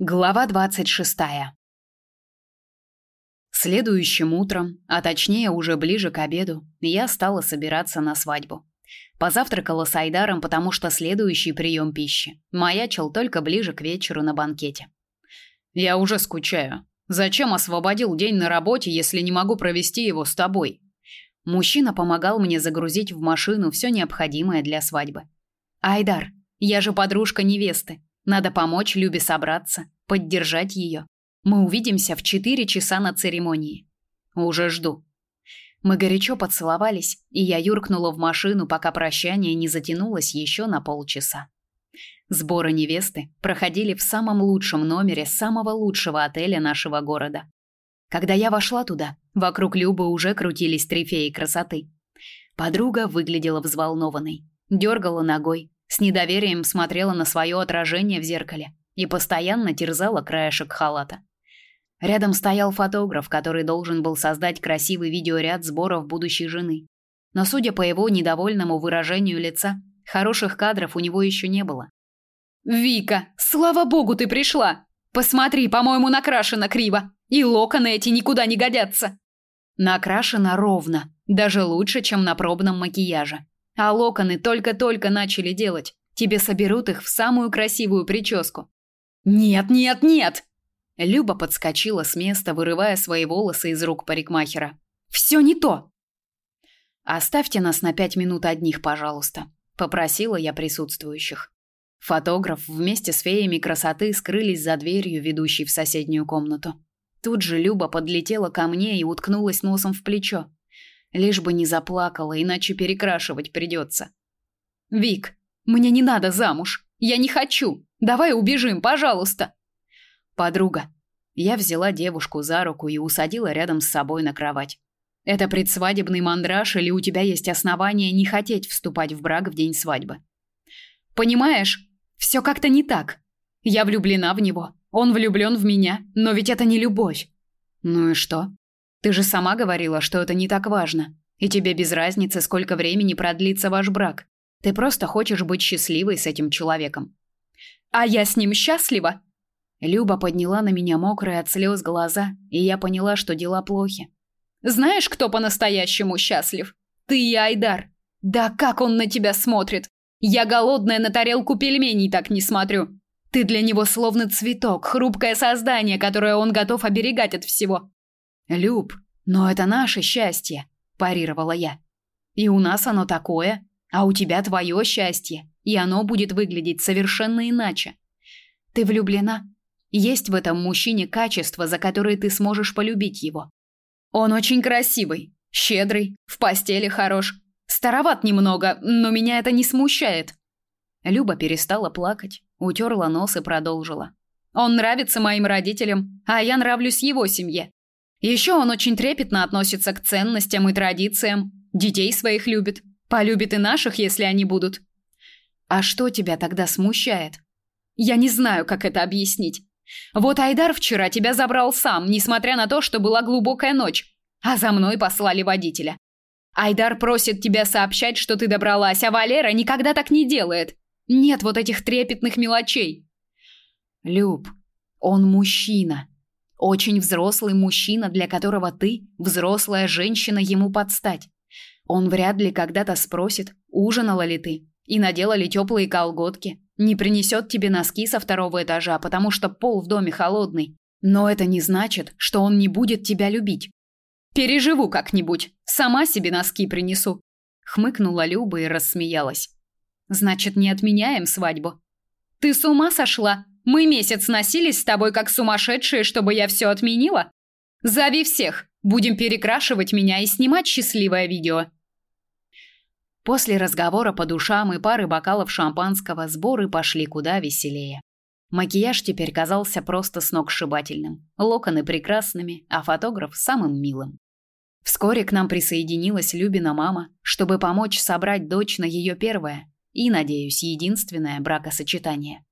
Глава 26. Следующим утром, а точнее уже ближе к обеду, я стала собираться на свадьбу. Позавтракала с Айдаром, потому что следующий прием пищи маячил только ближе к вечеру на банкете. Я уже скучаю. Зачем освободил день на работе, если не могу провести его с тобой? Мужчина помогал мне загрузить в машину все необходимое для свадьбы. Айдар, я же подружка невесты. Надо помочь Любе собраться, поддержать ее. Мы увидимся в четыре часа на церемонии. Уже жду. Мы горячо поцеловались, и я юркнула в машину, пока прощание не затянулось еще на полчаса. Сборы невесты проходили в самом лучшем номере самого лучшего отеля нашего города. Когда я вошла туда, вокруг Любы уже крутились трефеи красоты. Подруга выглядела взволнованной, дергала ногой, с недоверием смотрела на свое отражение в зеркале и постоянно терзала краешек халата. Рядом стоял фотограф, который должен был создать красивый видеоряд сборов будущей жены. Но судя по его недовольному выражению лица, хороших кадров у него еще не было. Вика, слава богу, ты пришла. Посмотри, по-моему, накрашена криво, и локоны эти никуда не годятся. Накрашена ровно, даже лучше, чем на пробном макияже. А локоны только-только начали делать. Тебе соберут их в самую красивую прическу. Нет, нет, нет. Люба подскочила с места, вырывая свои волосы из рук парикмахера. Все не то. Оставьте нас на пять минут одних, пожалуйста, попросила я присутствующих. Фотограф вместе с феями красоты скрылись за дверью, ведущей в соседнюю комнату. Тут же Люба подлетела ко мне и уткнулась носом в плечо. Лишь бы не заплакала, иначе перекрашивать придется. Вик, мне не надо замуж. Я не хочу. Давай убежим, пожалуйста. Подруга. Я взяла девушку за руку и усадила рядом с собой на кровать. Это предсвадебный мандраж или у тебя есть основания не хотеть вступать в брак в день свадьбы? Понимаешь, все как-то не так. Я влюблена в него. Он влюблен в меня, но ведь это не любовь. Ну и что? Ты же сама говорила, что это не так важно, и тебе без разницы, сколько времени продлится ваш брак. Ты просто хочешь быть счастливой с этим человеком. А я с ним счастлива. Люба подняла на меня мокрые от слез глаза, и я поняла, что дела плохи. Знаешь, кто по-настоящему счастлив? Ты и Айдар. Да как он на тебя смотрит? Я голодная на тарелку пельменей так не смотрю. Ты для него словно цветок, хрупкое создание, которое он готов оберегать от всего. Люб, но это наше счастье, парировала я. И у нас оно такое, а у тебя твое счастье, и оно будет выглядеть совершенно иначе. Ты влюблена? Есть в этом мужчине качества, за которые ты сможешь полюбить его. Он очень красивый, щедрый, в постели хорош. Староват немного, но меня это не смущает. Люба перестала плакать, утерла нос и продолжила. Он нравится моим родителям, а я нравлюсь его семье. Еще он очень трепетно относится к ценностям и традициям. Детей своих любит. Полюбит и наших, если они будут. А что тебя тогда смущает? Я не знаю, как это объяснить. Вот Айдар вчера тебя забрал сам, несмотря на то, что была глубокая ночь, а за мной послали водителя. Айдар просит тебя сообщать, что ты добралась, а Валера никогда так не делает. Нет вот этих трепетных мелочей. Люб, он мужчина. Очень взрослый мужчина, для которого ты взрослая женщина ему подстать. Он вряд ли когда-то спросит, ужинала ли ты и надела ли теплые колготки. Не принесет тебе носки со второго этажа, потому что пол в доме холодный. Но это не значит, что он не будет тебя любить. Переживу как-нибудь, сама себе носки принесу. Хмыкнула Люба и рассмеялась. Значит, не отменяем свадьбу. Ты с ума сошла? Мы месяц носились с тобой как сумасшедшие, чтобы я все отменила? Зови всех. Будем перекрашивать меня и снимать счастливое видео. После разговора по душам и пары бокалов шампанского сборы пошли куда веселее. Макияж теперь казался просто сногсшибательным, локоны прекрасными, а фотограф самым милым. Вскоре к нам присоединилась Любина мама, чтобы помочь собрать дочь на ее первое и, надеюсь, единственное бракосочетание.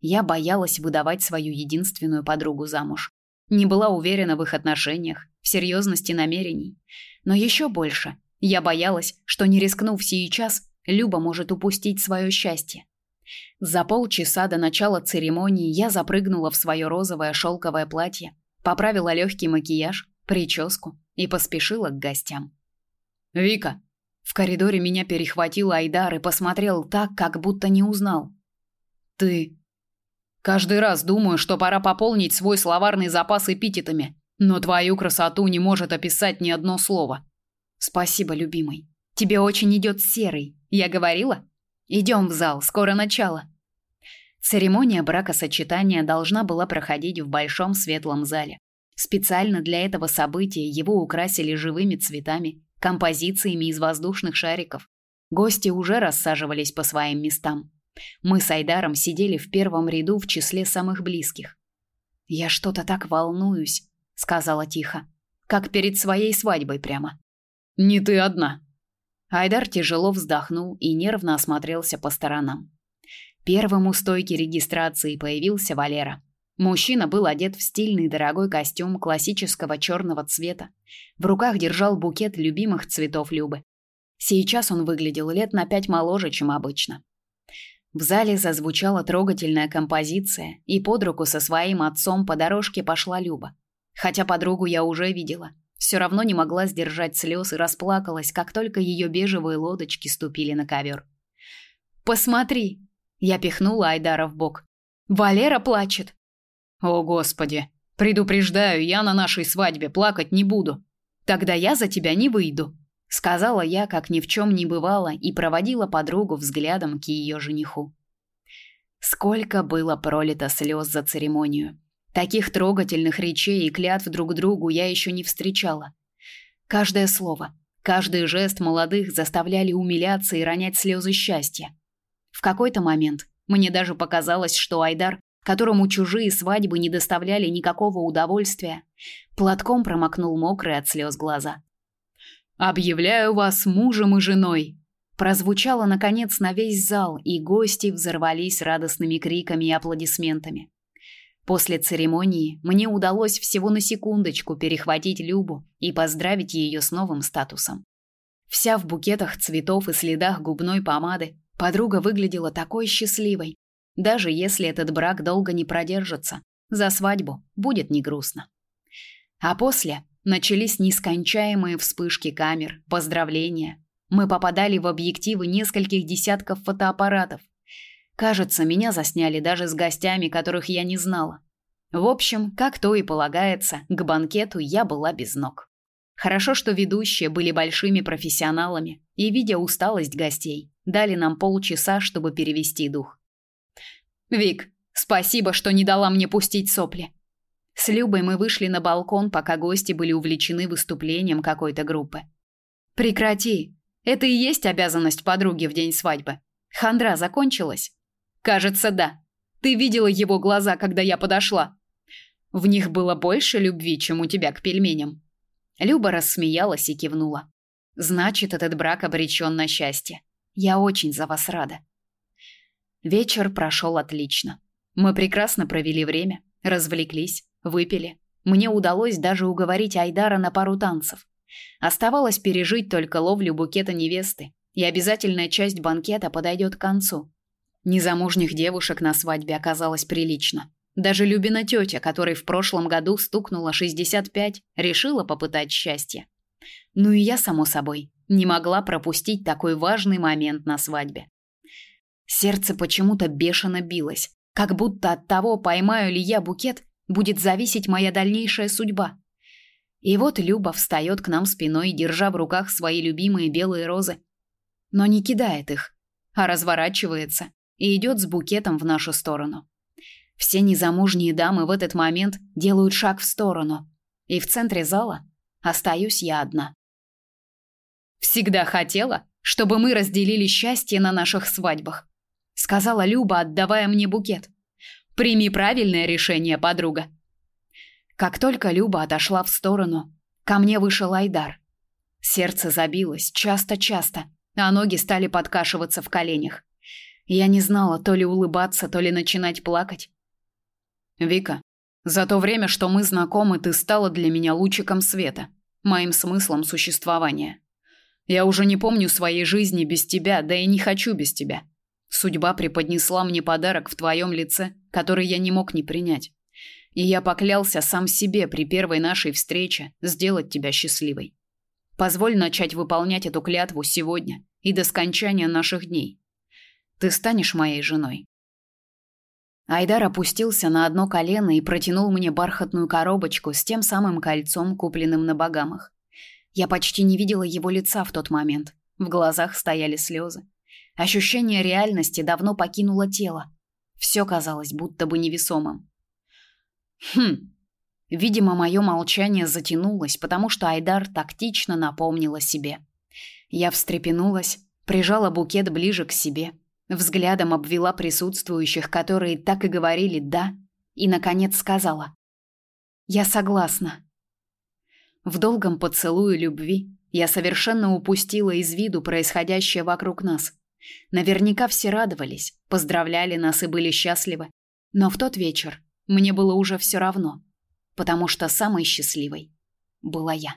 Я боялась выдавать свою единственную подругу замуж. Не была уверена в их отношениях, в серьезности намерений. Но еще больше я боялась, что не рискнув сейчас, Люба может упустить свое счастье. За полчаса до начала церемонии я запрыгнула в свое розовое шелковое платье, поправила легкий макияж, прическу и поспешила к гостям. «Вика!» В коридоре меня перехватил Айдар и посмотрел так, как будто не узнал. «Ты...» «Каждый раз думаю, что пора пополнить свой словарный запас эпитетами, но твою красоту не может описать ни одно слово». «Спасибо, любимый. Тебе очень идет серый. Я говорила? Идем в зал, скоро начало». Церемония бракосочетания должна была проходить в большом светлом зале. Специально для этого события его украсили живыми цветами, композициями из воздушных шариков. Гости уже рассаживались по своим местам. Мы с Айдаром сидели в первом ряду в числе самых близких. «Я что-то так волнуюсь», — сказала тихо, как перед своей свадьбой прямо. «Не ты одна». Айдар тяжело вздохнул и нервно осмотрелся по сторонам. Первым у стойки регистрации появился Валера. Мужчина был одет в стильный дорогой костюм классического черного цвета. В руках держал букет любимых цветов Любы. Сейчас он выглядел лет на пять моложе, чем обычно. В зале зазвучала трогательная композиция, и под руку со своим отцом по дорожке пошла Люба. Хотя подругу я уже видела, все равно не могла сдержать слез и расплакалась, как только ее бежевые лодочки ступили на ковер. «Посмотри!» Я пихнула Айдара в бок. «Валера плачет!» О, господи. Предупреждаю, я на нашей свадьбе плакать не буду. Тогда я за тебя не выйду, сказала я, как ни в чем не бывало, и проводила подругу взглядом к ее жениху. Сколько было пролито слез за церемонию. Таких трогательных речей и клятв друг другу я еще не встречала. Каждое слово, каждый жест молодых заставляли умиляться и ронять слезы счастья. В какой-то момент мне даже показалось, что Айдар которому чужие свадьбы не доставляли никакого удовольствия, платком промокнул мокрые от слез глаза. Объявляю вас мужем и женой. Прозвучало наконец на весь зал, и гости взорвались радостными криками и аплодисментами. После церемонии мне удалось всего на секундочку перехватить Любу и поздравить ее с новым статусом. Вся в букетах цветов и следах губной помады, подруга выглядела такой счастливой, даже если этот брак долго не продержится, за свадьбу будет не грустно. А после начались нескончаемые вспышки камер, поздравления. Мы попадали в объективы нескольких десятков фотоаппаратов. Кажется, меня засняли даже с гостями, которых я не знала. В общем, как то и полагается, к банкету я была без ног. Хорошо, что ведущие были большими профессионалами и, видя усталость гостей, дали нам полчаса, чтобы перевести дух. Вик, спасибо, что не дала мне пустить сопли. С Любой мы вышли на балкон, пока гости были увлечены выступлением какой-то группы. Прекрати. Это и есть обязанность подруги в день свадьбы. Хандра закончилась? Кажется, да. Ты видела его глаза, когда я подошла. В них было больше любви, чем у тебя к пельменям. Люба рассмеялась и кивнула. Значит, этот брак обречен на счастье. Я очень за вас рада. Вечер прошел отлично. Мы прекрасно провели время, развлеклись, выпили. Мне удалось даже уговорить Айдара на пару танцев. Оставалось пережить только ловлю букета невесты, и обязательная часть банкета подойдет к концу. Незамужних девушек на свадьбе оказалось прилично. Даже Любина тетя, которой в прошлом году стукнуло 65, решила попытать счастье. Ну и я, само собой, не могла пропустить такой важный момент на свадьбе. Сердце почему-то бешено билось, как будто от того, поймаю ли я букет, будет зависеть моя дальнейшая судьба. И вот Люба встает к нам спиной, держа в руках свои любимые белые розы, но не кидает их, а разворачивается и идет с букетом в нашу сторону. Все незамужние дамы в этот момент делают шаг в сторону, и в центре зала остаюсь я одна. Всегда хотела, чтобы мы разделили счастье на наших свадьбах сказала Люба, отдавая мне букет. Прими правильное решение, подруга. Как только Люба отошла в сторону, ко мне вышел Айдар. Сердце забилось часто-часто, а ноги стали подкашиваться в коленях. Я не знала, то ли улыбаться, то ли начинать плакать. Вика, за то время, что мы знакомы, ты стала для меня лучиком света, моим смыслом существования. Я уже не помню своей жизни без тебя, да и не хочу без тебя. Судьба преподнесла мне подарок в твоем лице, который я не мог не принять. И я поклялся сам себе при первой нашей встрече сделать тебя счастливой. Позволь начать выполнять эту клятву сегодня и до скончания наших дней. Ты станешь моей женой. Айдар опустился на одно колено и протянул мне бархатную коробочку с тем самым кольцом, купленным на Багамах. Я почти не видела его лица в тот момент. В глазах стояли слезы. Ощущение реальности давно покинуло тело. Все казалось будто бы невесомым. Хм. Видимо, мое молчание затянулось, потому что Айдар тактично напомнил о себе. Я встрепенулась, прижала букет ближе к себе, взглядом обвела присутствующих, которые так и говорили «да», и, наконец, сказала «Я согласна». В долгом поцелуе любви я совершенно упустила из виду происходящее вокруг нас. Наверняка все радовались, поздравляли нас и были счастливы. Но в тот вечер мне было уже все равно, потому что самой счастливой была я.